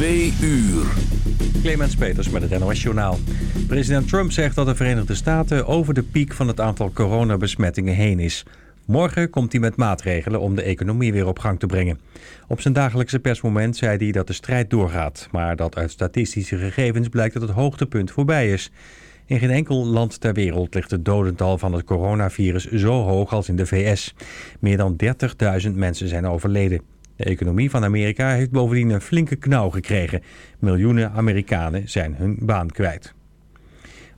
Twee uur. Clemens Peters met het NOS Journaal. President Trump zegt dat de Verenigde Staten over de piek van het aantal coronabesmettingen heen is. Morgen komt hij met maatregelen om de economie weer op gang te brengen. Op zijn dagelijkse persmoment zei hij dat de strijd doorgaat... maar dat uit statistische gegevens blijkt dat het hoogtepunt voorbij is. In geen enkel land ter wereld ligt het dodental van het coronavirus zo hoog als in de VS. Meer dan 30.000 mensen zijn overleden. De economie van Amerika heeft bovendien een flinke knauw gekregen. Miljoenen Amerikanen zijn hun baan kwijt.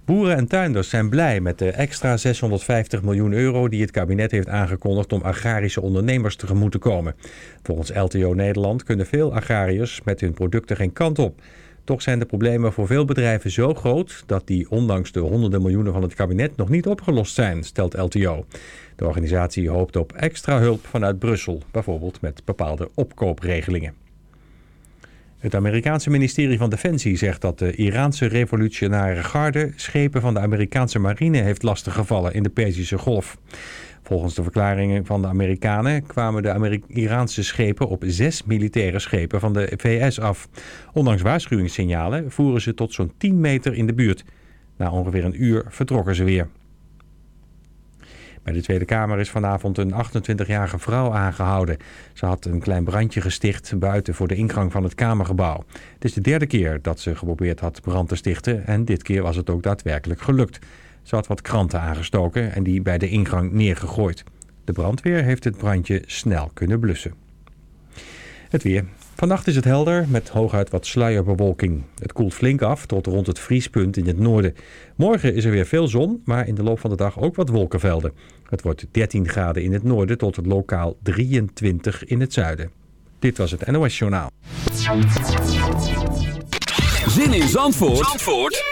Boeren en tuinders zijn blij met de extra 650 miljoen euro die het kabinet heeft aangekondigd om agrarische ondernemers tegemoet te komen. Volgens LTO Nederland kunnen veel agrariërs met hun producten geen kant op. Toch zijn de problemen voor veel bedrijven zo groot dat die ondanks de honderden miljoenen van het kabinet nog niet opgelost zijn, stelt LTO. De organisatie hoopt op extra hulp vanuit Brussel, bijvoorbeeld met bepaalde opkoopregelingen. Het Amerikaanse ministerie van Defensie zegt dat de Iraanse revolutionaire garde schepen van de Amerikaanse marine heeft lastiggevallen in de Perzische Golf. Volgens de verklaringen van de Amerikanen kwamen de Iraanse schepen op zes militaire schepen van de VS af. Ondanks waarschuwingssignalen voeren ze tot zo'n 10 meter in de buurt. Na ongeveer een uur vertrokken ze weer. Bij de Tweede Kamer is vanavond een 28-jarige vrouw aangehouden. Ze had een klein brandje gesticht buiten voor de ingang van het Kamergebouw. Het is de derde keer dat ze geprobeerd had brand te stichten en dit keer was het ook daadwerkelijk gelukt. Ze had wat kranten aangestoken en die bij de ingang neergegooid. De brandweer heeft het brandje snel kunnen blussen. Het weer. Vannacht is het helder met hooguit wat sluierbewolking. Het koelt flink af tot rond het vriespunt in het noorden. Morgen is er weer veel zon, maar in de loop van de dag ook wat wolkenvelden. Het wordt 13 graden in het noorden tot het lokaal 23 in het zuiden. Dit was het NOS Journaal. Zin in Zandvoort, Zandvoort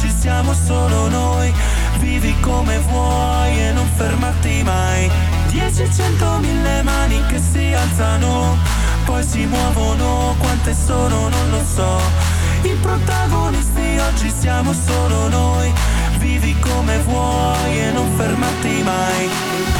ci siamo solo noi. Vivi come vuoi e non fermarti mai. Dieci, cento, mille mani che si alzano Poi si muovono, quante sono non lo so. I protagonisti oggi siamo solo noi. Vivi come vuoi e non fermarti mai.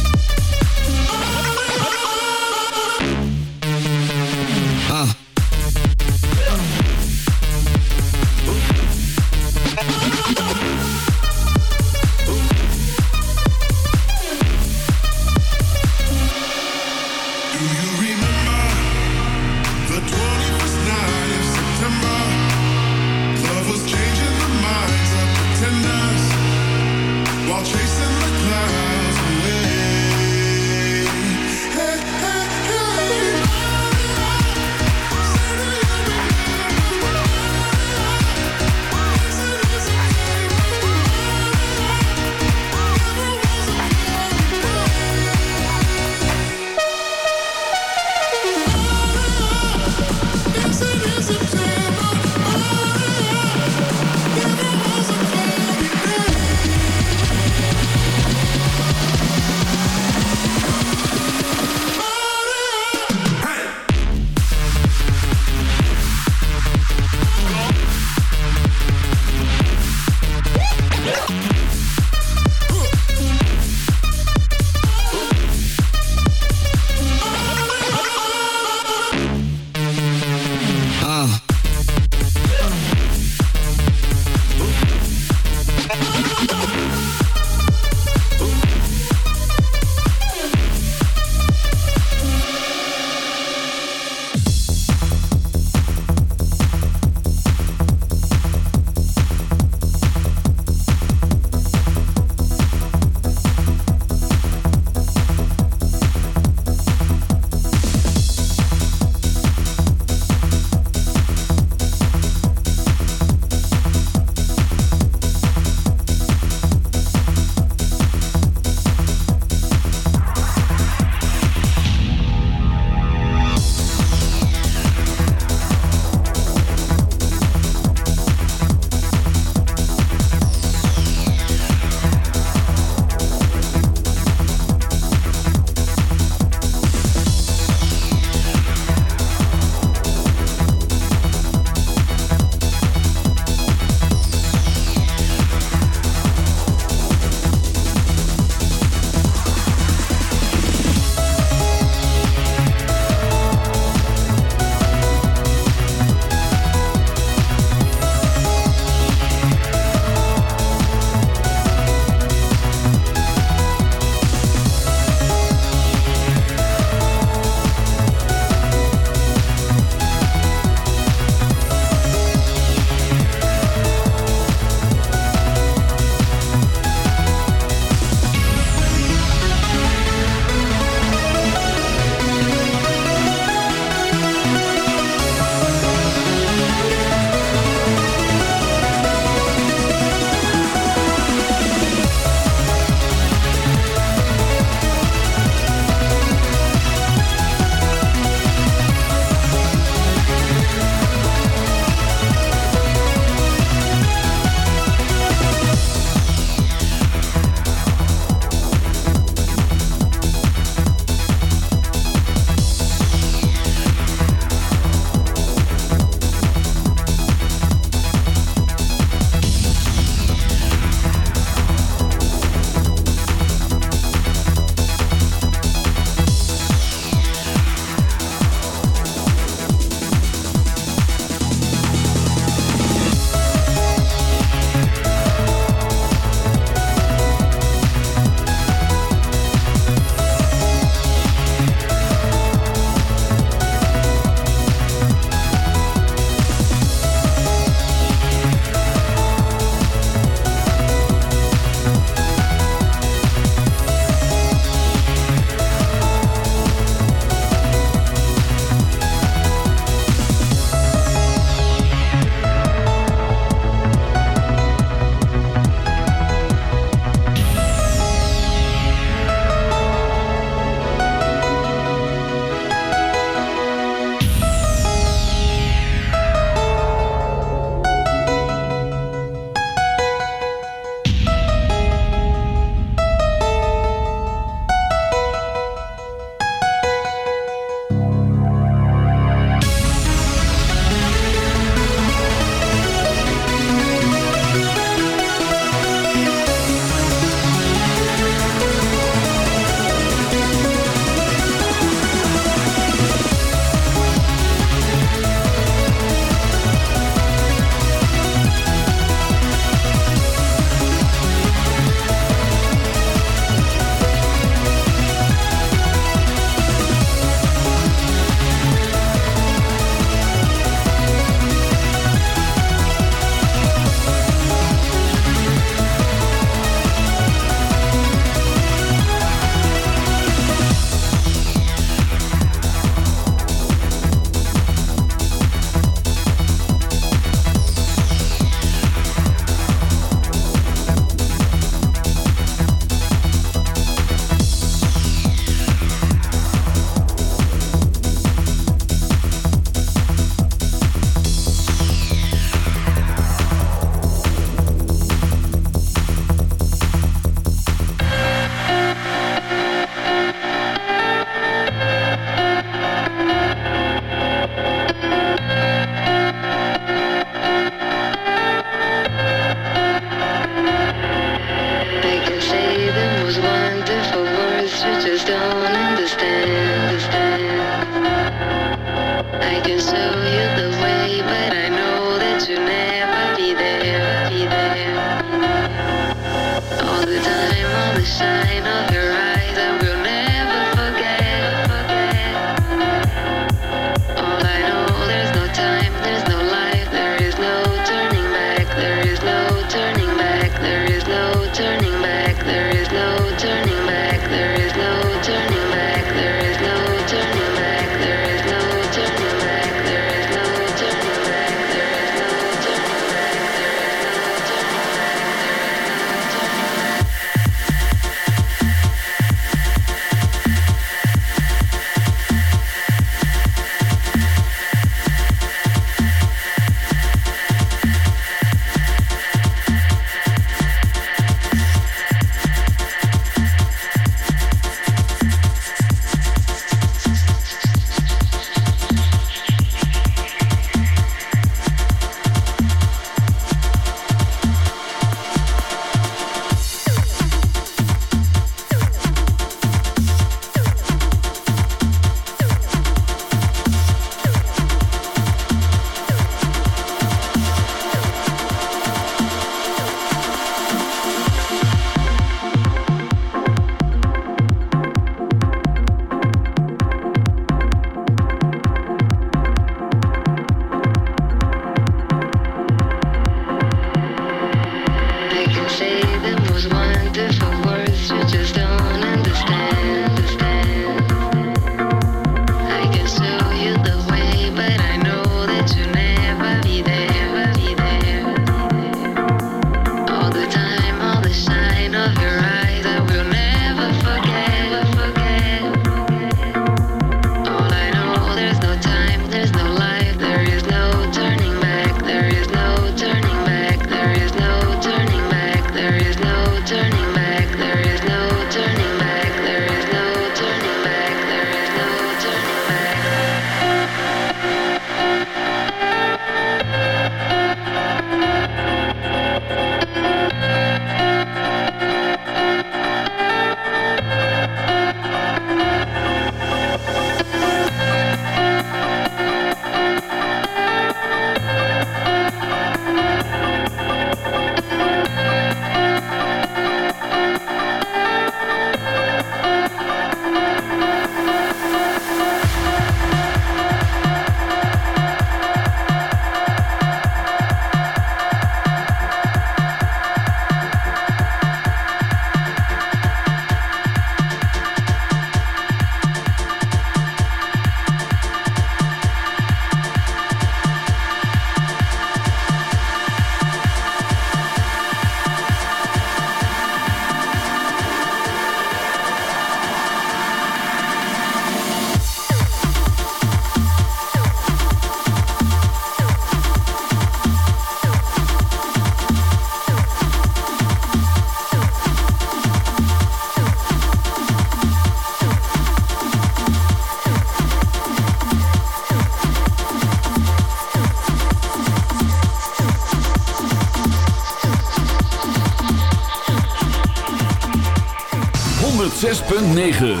9.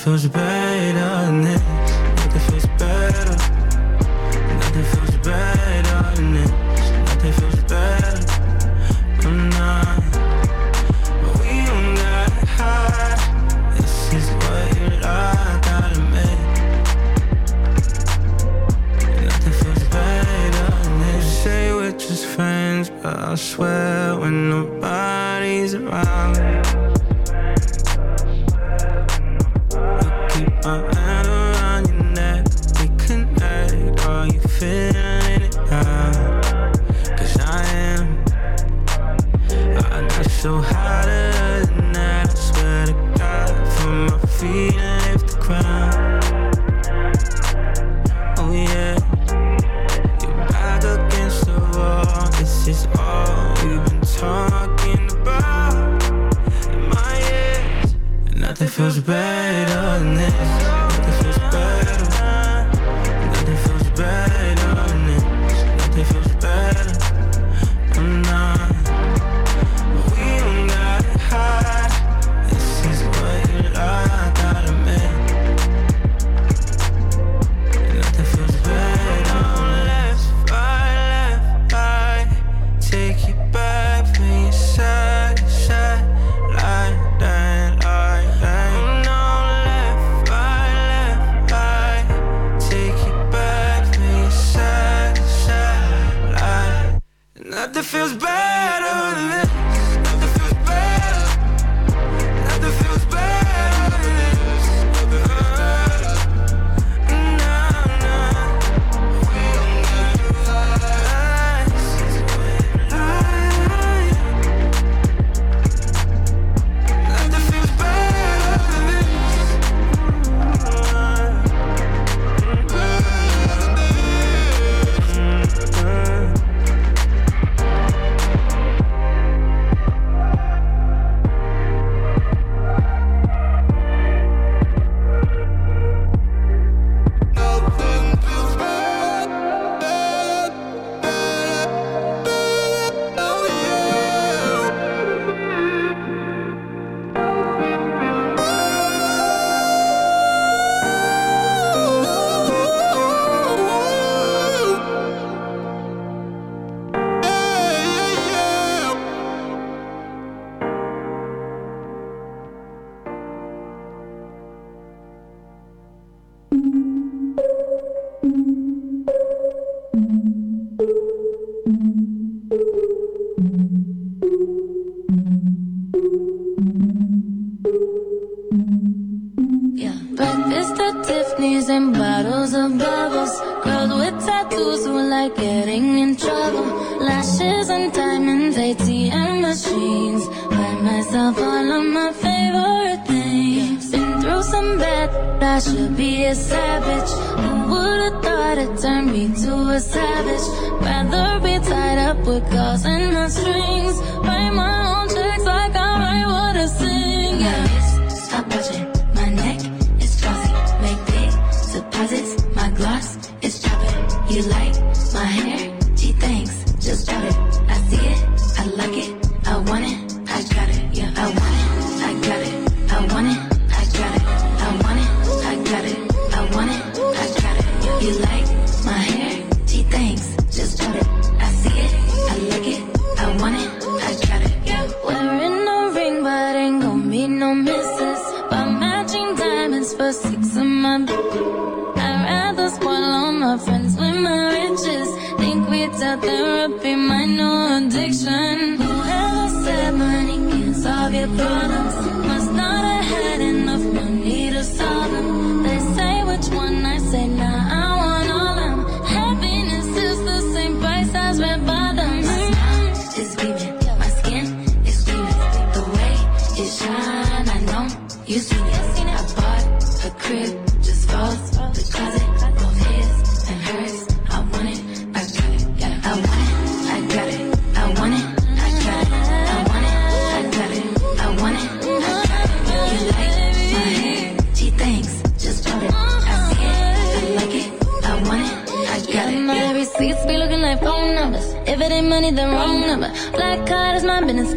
feels bad You like my hair? She thinks, just grab it. I see it, I like it, I want it.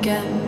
Again,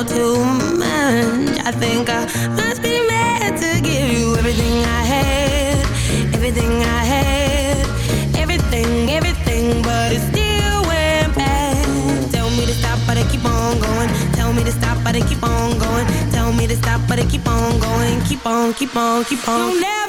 how to much. I think I must be mad to give you everything I had, everything I had, everything, everything, but it still went bad. Tell me to stop, but I keep on going. Tell me to stop, but I keep on going. Tell me to stop, but I keep on going. Keep on, keep on, keep on.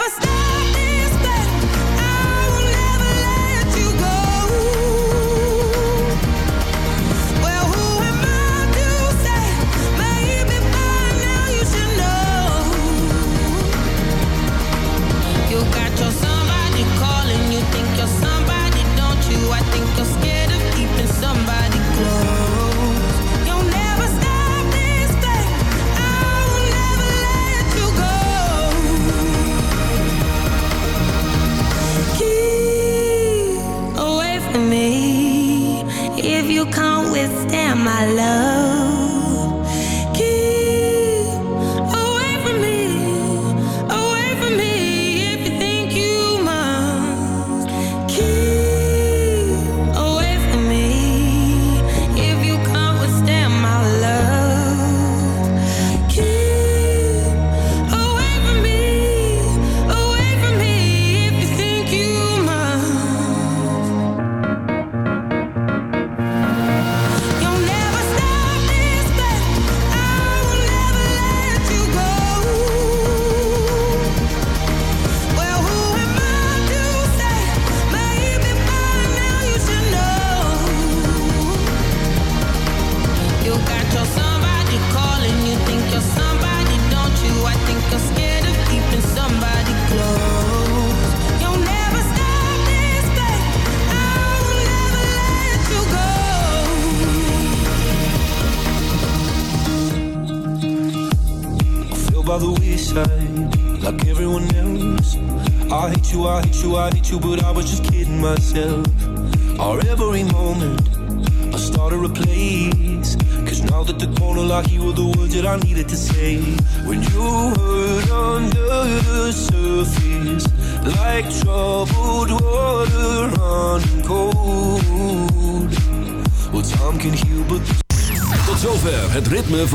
damn, I love.